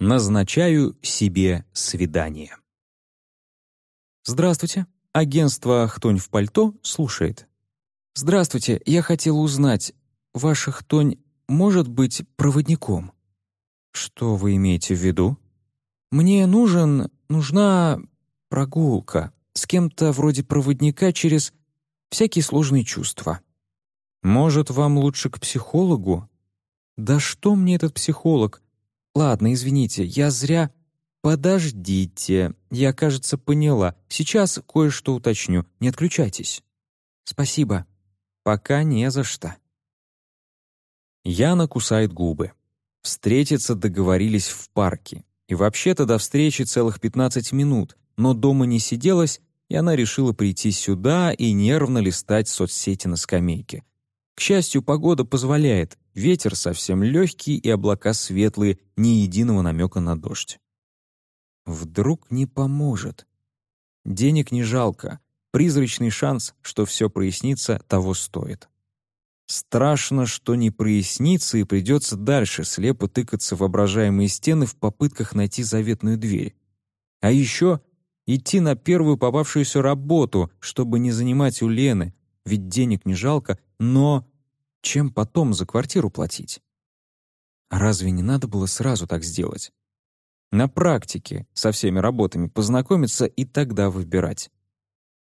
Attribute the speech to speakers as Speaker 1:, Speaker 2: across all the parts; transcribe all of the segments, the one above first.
Speaker 1: Назначаю себе свидание. Здравствуйте. Агентство «Хтонь в пальто» слушает. Здравствуйте, я хотел узнать, ваша «Хтонь» может быть проводником? Что вы имеете в виду? Мне нужен, нужна прогулка с кем-то вроде проводника через всякие сложные чувства. Может, вам лучше к психологу? Да что мне этот психолог? Ладно, извините, я зря... Подождите, я, кажется, поняла. Сейчас кое-что уточню. Не отключайтесь. Спасибо. Пока не за что. Яна кусает губы. Встретиться договорились в парке. И вообще-то до встречи целых 15 минут, но дома не сиделась, и она решила прийти сюда и нервно листать соцсети на скамейке. К счастью, погода позволяет, ветер совсем легкий и облака светлые, ни единого намека на дождь. Вдруг не поможет. Денег не жалко, призрачный шанс, что все прояснится, того стоит. Страшно, что не прояснится и придется дальше слепо тыкаться в воображаемые стены в попытках найти заветную дверь. А еще идти на первую попавшуюся работу, чтобы не занимать у Лены, ведь денег не жалко, но чем потом за квартиру платить? Разве не надо было сразу так сделать? На практике со всеми работами познакомиться и тогда выбирать.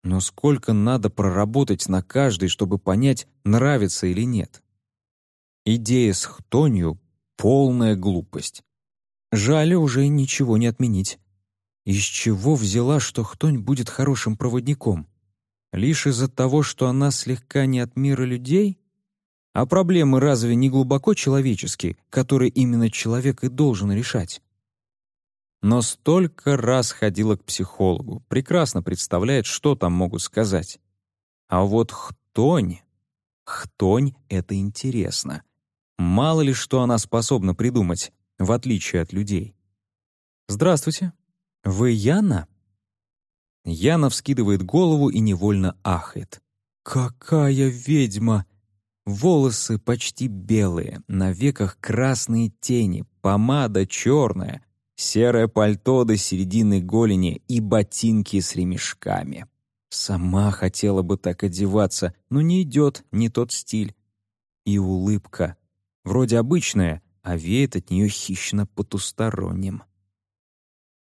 Speaker 1: Но сколько надо проработать на каждой, чтобы понять, нравится или нет? Идея с хтонью — полная глупость. Жаль уже ничего не отменить. Из чего взяла, что хтонь будет хорошим проводником? Лишь из-за того, что она слегка не от мира людей? А проблемы разве не глубоко человеческие, которые именно человек и должен решать? Но столько раз ходила к психологу, прекрасно представляет, что там могут сказать. А вот хтонь... Хтонь — это интересно. Мало ли что она способна придумать, в отличие от людей. «Здравствуйте. Вы Яна?» Яна вскидывает голову и невольно ахает. «Какая ведьма!» Волосы почти белые, на веках красные тени, помада черная, серое пальто до середины голени и ботинки с ремешками. Сама хотела бы так одеваться, но не идет, не тот стиль. И улыбка. Вроде обычная, а веет от нее хищно потусторонним.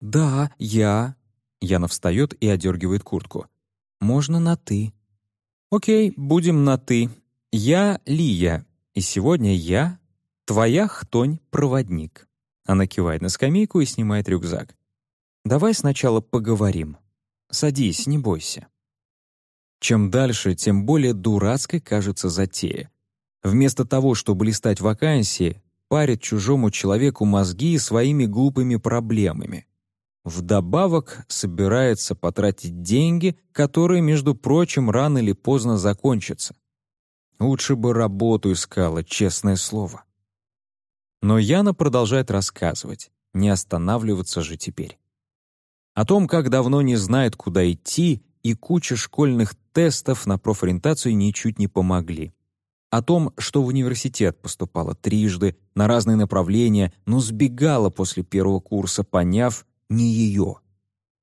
Speaker 1: «Да, я...» Яна встает и одергивает куртку. «Можно на «ты». «Окей, будем на «ты». Я Лия, и сегодня я твоя хтонь-проводник». Она кивает на скамейку и снимает рюкзак. «Давай сначала поговорим. Садись, не бойся». Чем дальше, тем более дурацкой кажется затея. Вместо того, чтобы листать вакансии, парит чужому человеку мозги своими глупыми проблемами. Вдобавок собирается потратить деньги, которые, между прочим, рано или поздно закончатся. Лучше бы работу искала, честное слово. Но Яна продолжает рассказывать, не останавливаться же теперь. О том, как давно не знает, куда идти, и куча школьных тестов на профориентацию ничуть не помогли. О том, что в университет поступала трижды, на разные направления, но сбегала после первого курса, поняв, не ее.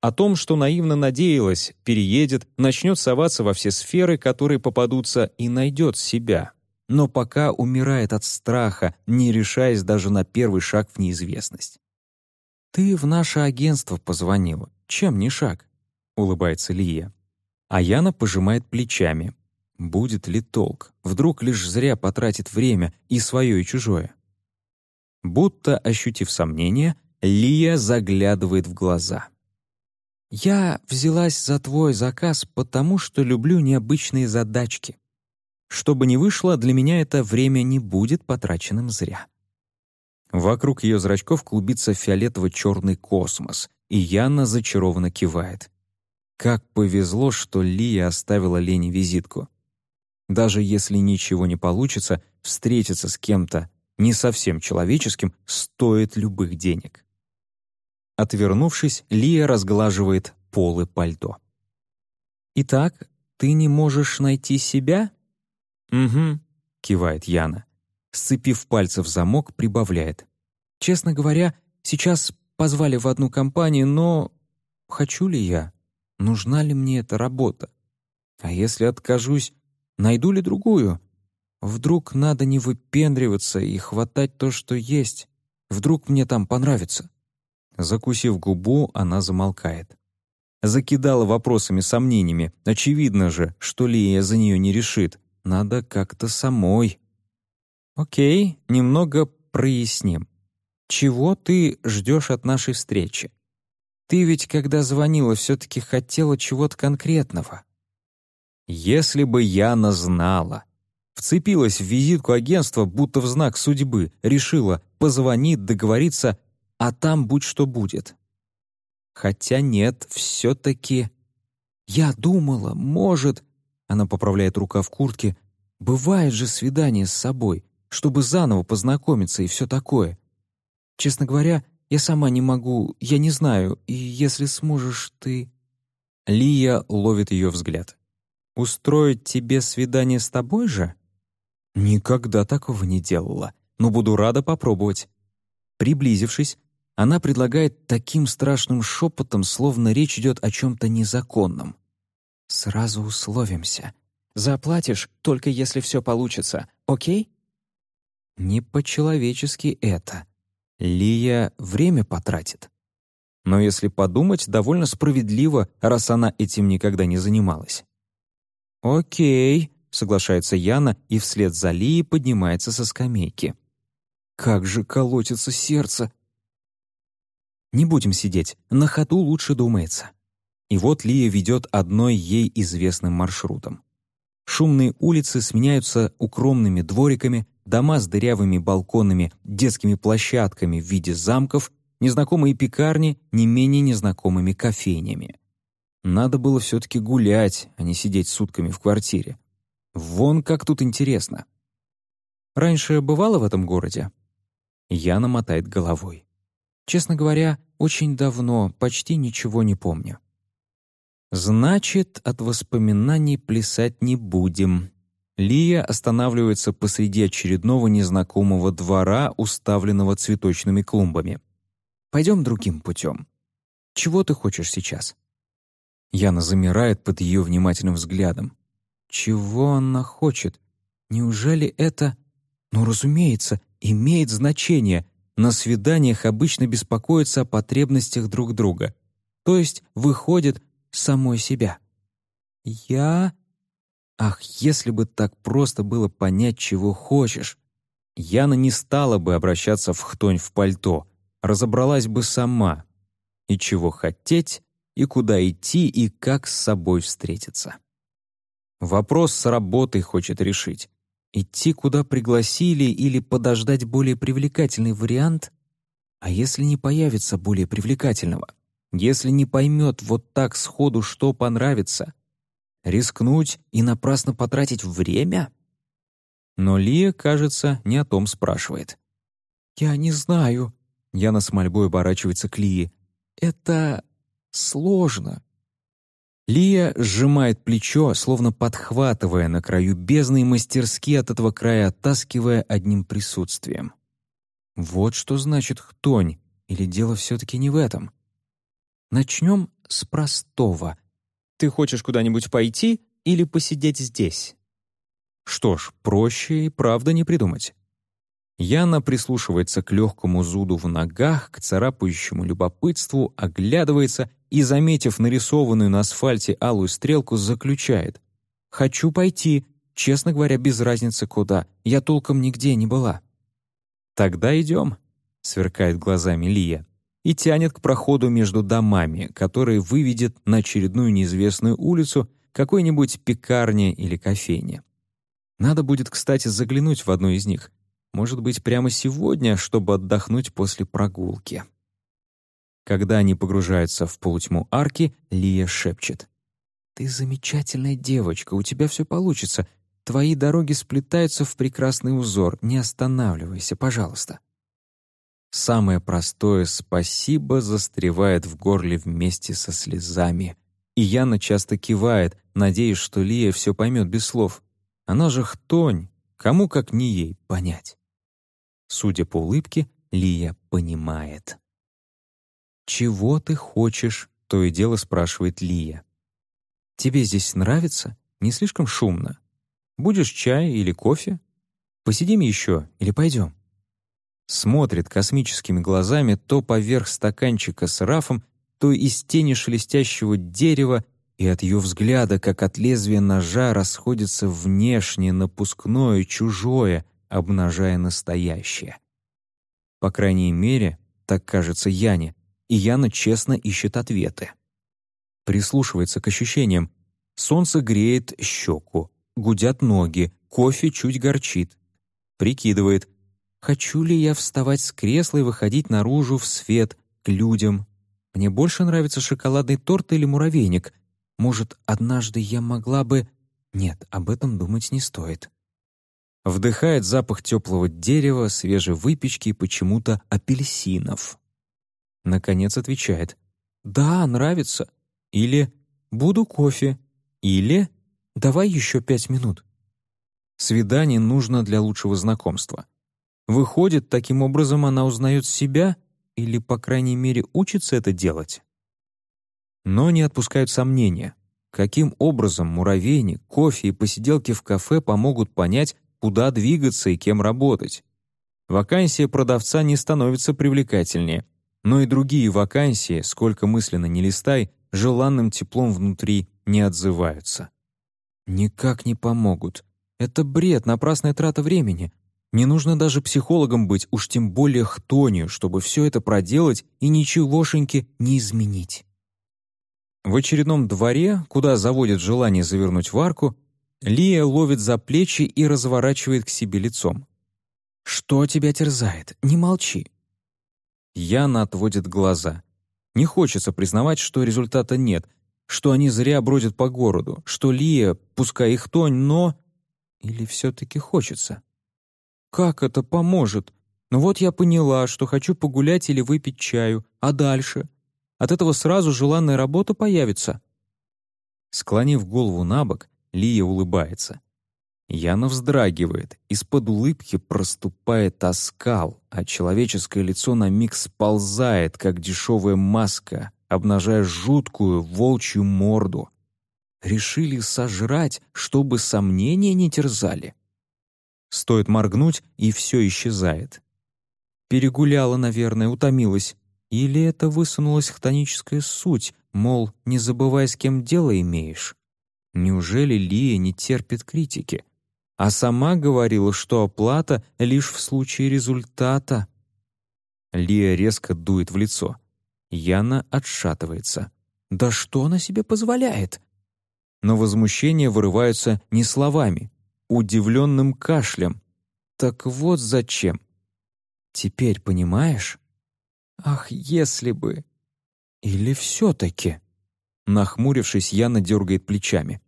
Speaker 1: О том, что наивно надеялась, переедет, начнет соваться во все сферы, которые попадутся, и найдет себя. Но пока умирает от страха, не решаясь даже на первый шаг в неизвестность. «Ты в наше агентство позвонила. Чем не шаг?» — улыбается Лия. А Яна пожимает плечами. Будет ли толк? Вдруг лишь зря потратит время и свое, и чужое. Будто, ощутив сомнение, Лия заглядывает в глаза. «Я взялась за твой заказ, потому что люблю необычные задачки. Что бы ни вышло, для меня это время не будет потраченным зря». Вокруг ее зрачков клубится фиолетово-черный космос, и Яна зачарованно кивает. Как повезло, что Лия оставила Лене визитку. Даже если ничего не получится, встретиться с кем-то не совсем человеческим стоит любых денег. Отвернувшись, Лия разглаживает полы пальто. «Итак, ты не можешь найти себя?» «Угу», — кивает Яна. Сцепив пальцы в замок, прибавляет. «Честно говоря, сейчас позвали в одну компанию, но хочу ли я? Нужна ли мне эта работа? А если откажусь, найду ли другую? Вдруг надо не выпендриваться и хватать то, что есть? Вдруг мне там понравится?» Закусив губу, она замолкает. Закидала вопросами, сомнениями. Очевидно же, что Лия за нее не решит. Надо как-то самой. «Окей, немного проясним. Чего ты ждешь от нашей встречи? Ты ведь, когда звонила, все-таки хотела чего-то конкретного». «Если бы Яна знала», Вцепилась в визитку агентства, будто в знак судьбы, решила, позвонит, договорится, а там будь что будет. Хотя нет, все-таки... Я думала, может... Она поправляет рука в куртке. Бывает же свидание с собой, чтобы заново познакомиться и все такое. Честно говоря, я сама не могу, я не знаю, и если сможешь ты... Лия ловит ее взгляд. «Устроить тебе свидание с тобой же?» «Никогда такого не делала, но буду рада попробовать». Приблизившись, она предлагает таким страшным шепотом, словно речь идет о чем-то незаконном. «Сразу условимся. Заплатишь, только если все получится, окей?» Не по-человечески это. Лия время потратит. Но если подумать, довольно справедливо, раз она этим никогда не занималась. «Окей», — соглашается Яна и вслед за Лией поднимается со скамейки. «Как же колотится сердце!» Не будем сидеть, на ходу лучше думается. И вот Лия ведет одной ей известным маршрутом. Шумные улицы сменяются укромными двориками, дома с дырявыми балконами, детскими площадками в виде замков, незнакомые пекарни, не менее незнакомыми кофейнями. Надо было все-таки гулять, а не сидеть сутками в квартире. Вон как тут интересно. Раньше бывало в этом городе? Яна мотает головой. Честно говоря, очень давно, почти ничего не помню. Значит, от воспоминаний плясать не будем. Лия останавливается посреди очередного незнакомого двора, уставленного цветочными клумбами. Пойдем другим путем. Чего ты хочешь сейчас? Яна замирает под ее внимательным взглядом. Чего она хочет? Неужели это... Ну, разумеется, имеет значение. На свиданиях обычно беспокоятся о потребностях друг друга. То есть выходит самой себя. Я... Ах, если бы так просто было понять, чего хочешь. Яна не стала бы обращаться в хтонь в пальто, разобралась бы сама. И чего хотеть, и куда идти, и как с собой встретиться. Вопрос с работой хочет решить. Идти, куда пригласили, или подождать более привлекательный вариант? А если не появится более привлекательного? Если не поймет вот так сходу, что понравится? Рискнуть и напрасно потратить время? Но Лия, кажется, не о том спрашивает. «Я не знаю». Яна с мольбой оборачивается к Лии. «Это сложно. Лия сжимает плечо, словно подхватывая на краю бездны и мастерски от этого края оттаскивая одним присутствием. Вот что значит хтонь, или дело все-таки не в этом. Начнем с простого. Ты хочешь куда-нибудь пойти или посидеть здесь? Что ж, проще и правда не придумать. Яна прислушивается к легкому зуду в ногах, к царапающему любопытству, оглядывается и, заметив нарисованную на асфальте алую стрелку, заключает. «Хочу пойти, честно говоря, без разницы куда. Я толком нигде не была». «Тогда идем», — сверкает глазами Лия и тянет к проходу между домами, который выведет на очередную неизвестную улицу какой-нибудь пекарни или кофейни. Надо будет, кстати, заглянуть в одну из них — может быть, прямо сегодня, чтобы отдохнуть после прогулки. Когда они погружаются в полутьму арки, Лия шепчет. «Ты замечательная девочка, у тебя все получится. Твои дороги сплетаются в прекрасный узор. Не останавливайся, пожалуйста». Самое простое «спасибо» застревает в горле вместе со слезами. И Яна часто кивает, надеясь, что Лия все поймет без слов. Она же хтонь, кому как не ей понять. Судя по улыбке, Лия понимает. «Чего ты хочешь?» — то и дело спрашивает Лия. «Тебе здесь нравится? Не слишком шумно? Будешь чай или кофе? Посидим еще или пойдем?» Смотрит космическими глазами то поверх стаканчика с рафом, то из тени шелестящего дерева, и от ее взгляда, как от лезвия ножа, расходится внешнее, напускное, чужое, обнажая настоящее. По крайней мере, так кажется Яне, и Яна честно ищет ответы. Прислушивается к ощущениям. Солнце греет щеку, гудят ноги, кофе чуть горчит. Прикидывает, хочу ли я вставать с кресла и выходить наружу в свет, к людям, мне больше нравится шоколадный торт или муравейник. Может, однажды я могла бы... Нет, об этом думать не стоит. Вдыхает запах теплого дерева, свежей выпечки и почему-то апельсинов. Наконец отвечает. «Да, нравится». Или «Буду кофе». Или «Давай еще пять минут». Свидание нужно для лучшего знакомства. Выходит, таким образом она узнает себя — или, по крайней мере, учится это делать. Но не отпускают сомнения. Каким образом муравейник, кофе и посиделки в кафе помогут понять, куда двигаться и кем работать? Вакансия продавца не становится привлекательнее, но и другие вакансии, сколько мысленно не листай, желанным теплом внутри не отзываются. Никак не помогут. Это бред, напрасная трата времени. Не нужно даже психологом быть, уж тем более хтонию, чтобы все это проделать и ничегошеньки не изменить. В очередном дворе, куда заводит желание завернуть в арку, Лия ловит за плечи и разворачивает к себе лицом. «Что тебя терзает? Не молчи». Яна отводит глаза. Не хочется признавать, что результата нет, что они зря бродят по городу, что Лия, пускай их тонь, но... Или все-таки хочется? Как это поможет? Ну вот я поняла, что хочу погулять или выпить чаю. А дальше? От этого сразу желанная работа появится. Склонив голову на бок, Лия улыбается. Яна вздрагивает, из-под улыбки проступает оскал, а человеческое лицо на миг сползает, как дешевая маска, обнажая жуткую волчью морду. Решили сожрать, чтобы сомнения не терзали. Стоит моргнуть, и все исчезает. Перегуляла, наверное, утомилась. Или это высунулась хтоническая суть, мол, не забывай, с кем дело имеешь. Неужели Лия не терпит критики? А сама говорила, что оплата лишь в случае результата. Лия резко дует в лицо. Яна отшатывается. «Да что она себе позволяет?» Но возмущение вырываются не словами, удивленным кашлем. Так вот зачем. Теперь понимаешь? Ах, если бы... Или все-таки... Нахмурившись, Яна дергает плечами.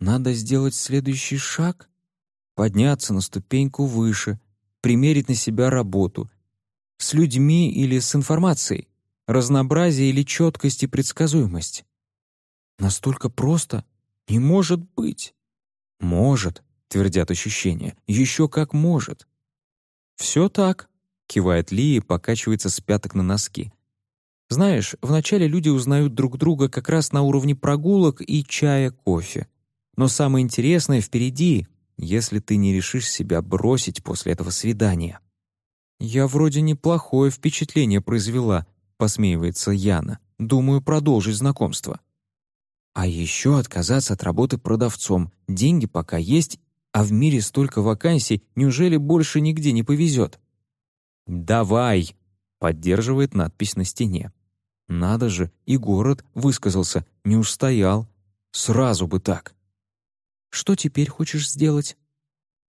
Speaker 1: Надо сделать следующий шаг? Подняться на ступеньку выше, примерить на себя работу. С людьми или с информацией? Разнообразие или четкость и предсказуемость? Настолько просто? Не может быть. Может твердят ощущения. Еще как может. «Все так», — кивает Ли и покачивается с пяток на носки. «Знаешь, вначале люди узнают друг друга как раз на уровне прогулок и чая, кофе. Но самое интересное впереди, если ты не решишь себя бросить после этого свидания». «Я вроде неплохое впечатление произвела», — посмеивается Яна. «Думаю, продолжить знакомство». А еще отказаться от работы продавцом. Деньги пока есть, а в мире столько вакансий, неужели больше нигде не повезет? «Давай!» — поддерживает надпись на стене. Надо же, и город высказался, не устоял. Сразу бы так. «Что теперь хочешь сделать?»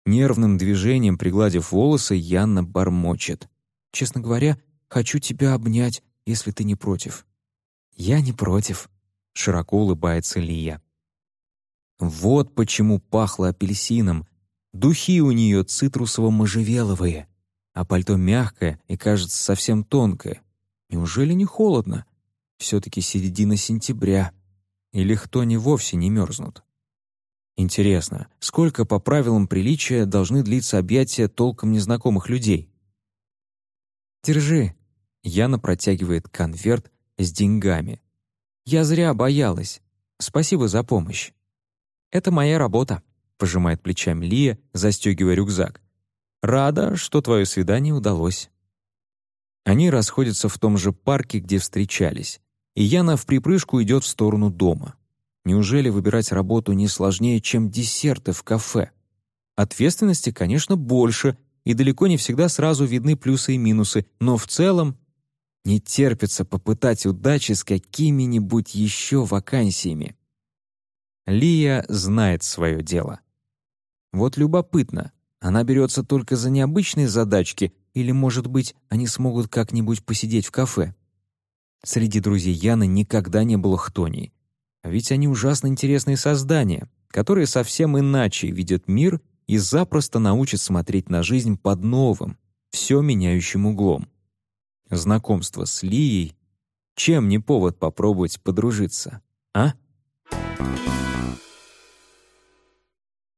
Speaker 1: Нервным движением, пригладив волосы, Янна бормочет. «Честно говоря, хочу тебя обнять, если ты не против». «Я не против», — широко улыбается Лия. Вот почему пахло апельсином. Духи у нее цитрусово-можжевеловые, а пальто мягкое и, кажется, совсем тонкое. Неужели не холодно? Все-таки середина сентября. Или хтони вовсе не мерзнут? Интересно, сколько по правилам приличия должны длиться объятия толком незнакомых людей? «Держи». Яна протягивает конверт с деньгами. «Я зря боялась. Спасибо за помощь». «Это моя работа», — пожимает плечами Лия, застегивая рюкзак. «Рада, что твое свидание удалось». Они расходятся в том же парке, где встречались, и Яна в припрыжку идет в сторону дома. Неужели выбирать работу не сложнее, чем десерты в кафе? Ответственности, конечно, больше, и далеко не всегда сразу видны плюсы и минусы, но в целом не терпится попытать удачи с какими-нибудь еще вакансиями. Лия знает свое дело. Вот любопытно, она берется только за необычные задачки или, может быть, они смогут как-нибудь посидеть в кафе? Среди друзей Яны никогда не было хтоней. А ведь они ужасно интересные создания, которые совсем иначе видят мир и запросто научат смотреть на жизнь под новым, все меняющим углом. Знакомство с Лией — чем не повод попробовать подружиться, а? Thank you.